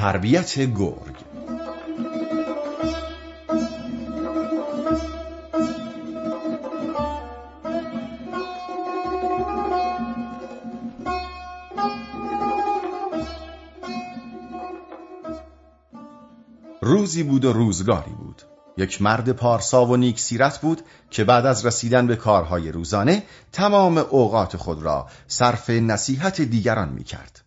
تربیت گرگ. روزی بود و روزگاری بود. یک مرد پارسا و نیک سیرت بود که بعد از رسیدن به کارهای روزانه تمام اوقات خود را صرف نصیحت دیگران می کرد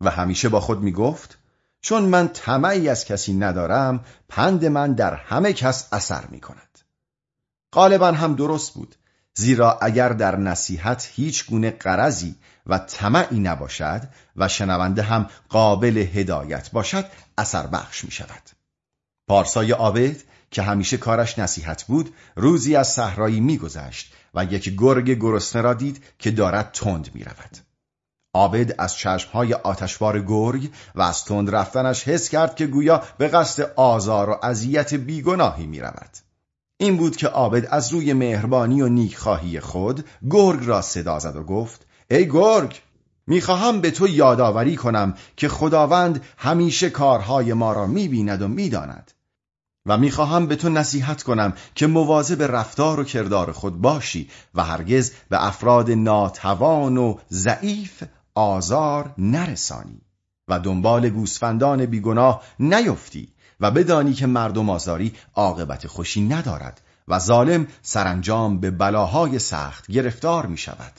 و همیشه با خود می گفت چون من طمعی از کسی ندارم پند من در همه کس اثر می کند غالبا هم درست بود زیرا اگر در نصیحت هیچ گونه قرضی و طمعی نباشد و شنونده هم قابل هدایت باشد اثر بخش می شود پارسای عابد که همیشه کارش نصیحت بود روزی از صحرایی میگذشت و یک گرگ گرسنه را دید که دارد تند می‌رود. عابد از چشمهای آتشبار گرگ و از تند رفتنش حس کرد که گویا به قصد آزار و اذیت بیگناهی می رود. این بود که عابد از روی مهربانی و نیکخواهی خود گرگ را صدا زد و گفت ای گرگ می‌خواهم به تو یادآوری کنم که خداوند همیشه کارهای ما را می‌بیند و می‌داند و می‌خواهم به تو نصیحت کنم که مواظب رفتار و کردار خود باشی و هرگز به افراد ناتوان و ضعیف آزار نرسانی و دنبال گوسفندان بیگناه نیفتی و بدانی که مردم آزاری عاقبت خوشی ندارد و ظالم سرانجام به بلاهای سخت گرفتار می شود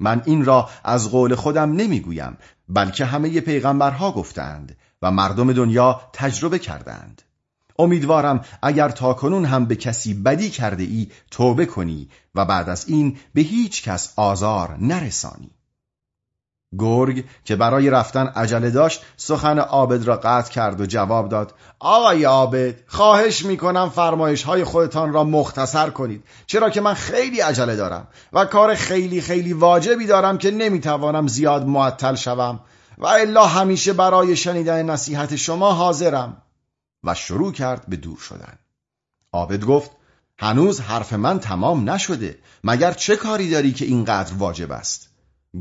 من این را از قول خودم نمی‌گویم بلکه همه پیغمبرها گفتند و مردم دنیا تجربه کردند. امیدوارم اگر تاکنون هم به کسی بدی کرده ای توبه کنی و بعد از این به هیچ کس آزار نرسانی. گرگ که برای رفتن عجله داشت سخن عابد را قطع کرد و جواب داد آقای عابد خواهش می‌کنم فرمایش های خودتان را مختصر کنید چرا که من خیلی عجله دارم و کار خیلی خیلی واجبی دارم که نمی‌توانم زیاد معطل شوم و الا همیشه برای شنیدن نصیحت شما حاضرم. و شروع کرد به دور شدن. عابد گفت هنوز حرف من تمام نشده مگر چه کاری داری که اینقدر واجب است؟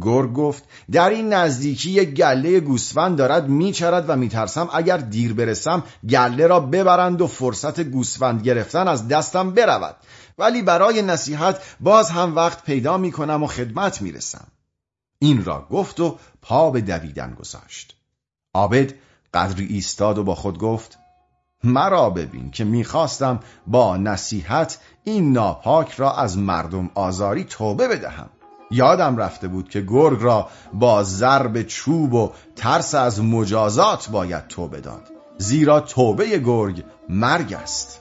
گرگ گفت در این نزدیکی یک گله گوسفند دارد میچرد و میترسم. اگر دیر برسم گله را ببرند و فرصت گوسفند گرفتن از دستم برود. ولی برای نصیحت باز هم وقت پیدا می‌کنم و خدمت می‌رسم. این را گفت و پا به دویدن گذاشت. عابد قدری ایستاد و با خود گفت مرا ببین که می‌خواستم با نصیحت این ناپاک را از مردم آزاری توبه بدهم. یادم رفته بود که گرگ را با ضرب چوب و ترس از مجازات باید توبه داد زیرا توبه گرگ مرگ است.